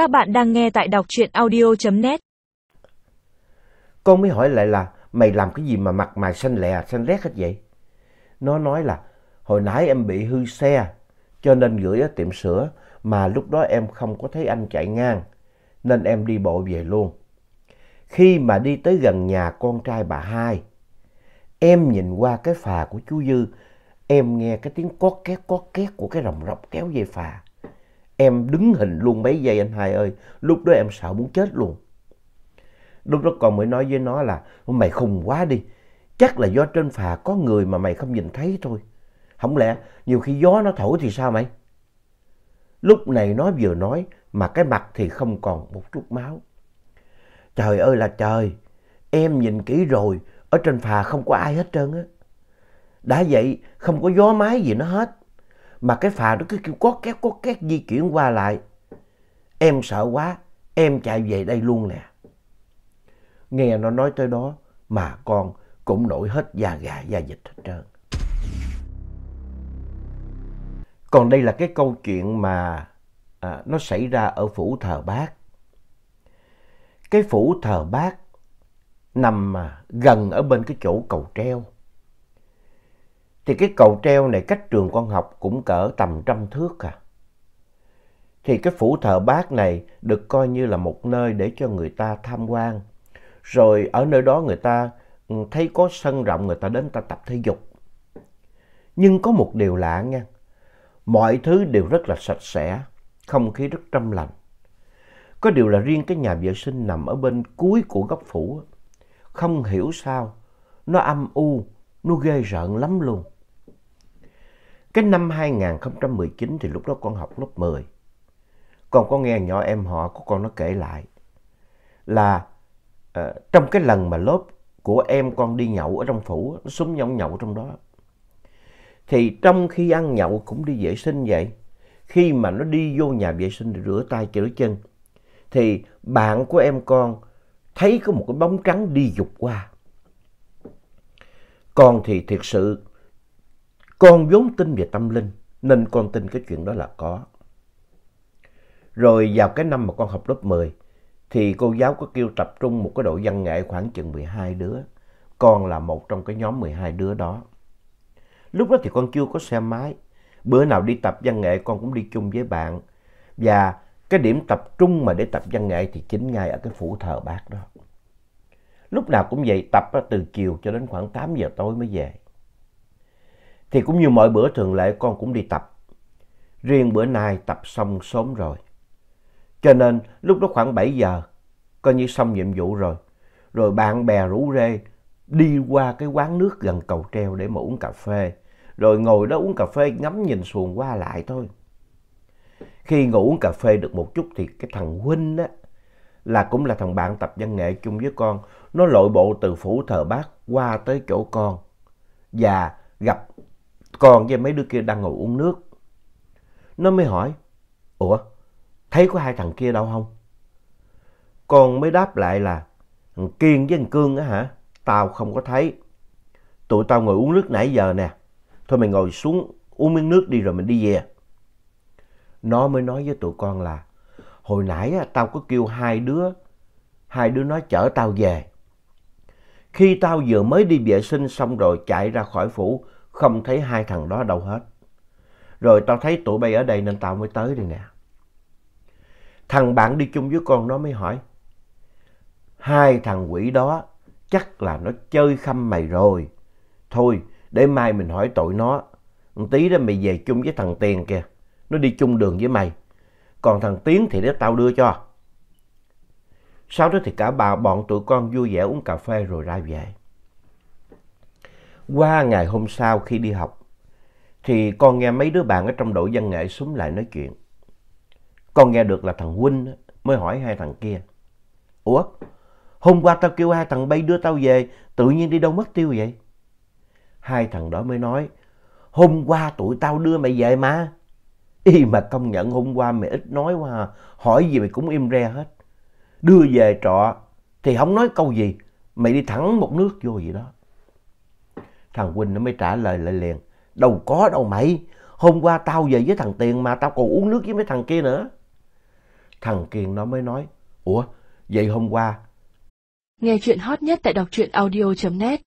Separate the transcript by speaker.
Speaker 1: Các bạn đang nghe tại đọc truyện audio.net.
Speaker 2: Con mới hỏi lại là mày làm cái gì mà mặt mày xanh lè, xanh lét hết vậy? Nó nói là hồi nãy em bị hư xe cho nên gửi ở tiệm sửa mà lúc đó em không có thấy anh chạy ngang nên em đi bộ về luôn. Khi mà đi tới gần nhà con trai bà hai, em nhìn qua cái phà của chú Dư, em nghe cái tiếng cót két cót két của cái rồng rọc kéo dây phà. Em đứng hình luôn mấy giây anh hai ơi, lúc đó em sợ muốn chết luôn. Lúc đó còn mới nói với nó là mày khùng quá đi, chắc là do trên phà có người mà mày không nhìn thấy thôi. Không lẽ nhiều khi gió nó thổi thì sao mày? Lúc này nó vừa nói mà cái mặt thì không còn một chút máu. Trời ơi là trời, em nhìn kỹ rồi, ở trên phà không có ai hết trơn á. Đã vậy, không có gió mái gì nó hết. Mà cái phà nó cứ kêu có két có két di chuyển qua lại. Em sợ quá, em chạy về đây luôn nè. Nghe nó nói tới đó mà con cũng nổi hết da gà da dịch hết trơn. Còn đây là cái câu chuyện mà à, nó xảy ra ở phủ thờ bác. Cái phủ thờ bác nằm à, gần ở bên cái chỗ cầu treo. Thì cái cầu treo này cách trường con học cũng cỡ tầm trăm thước à. Thì cái phủ thờ bác này được coi như là một nơi để cho người ta tham quan. Rồi ở nơi đó người ta ừ, thấy có sân rộng người ta đến ta tập thể dục. Nhưng có một điều lạ nha. Mọi thứ đều rất là sạch sẽ, không khí rất trong lành. Có điều là riêng cái nhà vệ sinh nằm ở bên cuối của góc phủ. Không hiểu sao, nó âm u, nó ghê rợn lắm luôn. Cái năm 2019 thì lúc đó con học lớp 10. Con có nghe nhỏ em họ của con nó kể lại là uh, trong cái lần mà lớp của em con đi nhậu ở trong phủ, nó súng nhậu nhậu trong đó. Thì trong khi ăn nhậu cũng đi vệ sinh vậy. Khi mà nó đi vô nhà vệ sinh để rửa tay rửa chân, thì bạn của em con thấy có một cái bóng trắng đi dục qua. Con thì thiệt sự, con vốn tin về tâm linh, nên con tin cái chuyện đó là có. Rồi vào cái năm mà con học lớp 10, thì cô giáo có kêu tập trung một cái đội văn nghệ khoảng chừng 12 đứa. Con là một trong cái nhóm 12 đứa đó. Lúc đó thì con chưa có xe máy. Bữa nào đi tập văn nghệ con cũng đi chung với bạn. Và cái điểm tập trung mà để tập văn nghệ thì chính ngay ở cái phủ thờ bác đó. Lúc nào cũng vậy, tập từ chiều cho đến khoảng 8 giờ tối mới về. Thì cũng như mọi bữa thường lệ con cũng đi tập. Riêng bữa nay tập xong sớm rồi. Cho nên lúc đó khoảng 7 giờ, coi như xong nhiệm vụ rồi. Rồi bạn bè rủ rê đi qua cái quán nước gần cầu treo để mà uống cà phê. Rồi ngồi đó uống cà phê ngắm nhìn xuồng qua lại thôi. Khi ngồi uống cà phê được một chút thì cái thằng Huynh á, là cũng là thằng bạn tập văn nghệ chung với con. Nó lội bộ từ phủ thờ bác qua tới chỗ con. Và gặp còn với mấy đứa kia đang ngồi uống nước. Nó mới hỏi, Ủa, thấy có hai thằng kia đâu không? Con mới đáp lại là, thằng Kiên với thằng Cương á hả? Tao không có thấy. Tụi tao ngồi uống nước nãy giờ nè. Thôi mày ngồi xuống uống miếng nước đi rồi mình đi về. Nó mới nói với tụi con là, hồi nãy á, tao có kêu hai đứa, hai đứa nó chở tao về. Khi tao vừa mới đi vệ sinh xong rồi chạy ra khỏi phủ, không thấy hai thằng đó đâu hết. Rồi tao thấy tụi bay ở đây nên tao mới tới đây nè. Thằng bạn đi chung với con nó mới hỏi, hai thằng quỷ đó chắc là nó chơi khăm mày rồi. Thôi, để mai mình hỏi tội nó. Một tí đó mày về chung với thằng Tiền kìa. Nó đi chung đường với mày. Còn thằng Tiến thì để tao đưa cho. Sau đó thì cả bà bọn tụi con vui vẻ uống cà phê rồi ra về. Qua ngày hôm sau khi đi học, thì con nghe mấy đứa bạn ở trong đội văn nghệ súng lại nói chuyện. Con nghe được là thằng Huynh mới hỏi hai thằng kia. Ủa, hôm qua tao kêu hai thằng bay đưa tao về, tự nhiên đi đâu mất tiêu vậy? Hai thằng đó mới nói, hôm qua tụi tao đưa mày về mà. Y mà công nhận hôm qua mày ít nói quá à. hỏi gì mày cũng im re hết. Đưa về trọ thì không nói câu gì, mày đi thẳng một nước vô vậy đó. Thằng Huynh nó mới trả lời lại liền, đâu có đâu mày, hôm qua tao về với thằng Tiền mà tao còn uống nước với mấy thằng kia nữa. Thằng Kiên nó mới nói, Ủa, vậy hôm qua
Speaker 3: Nghe chuyện hot nhất tại đọc truyện audio.net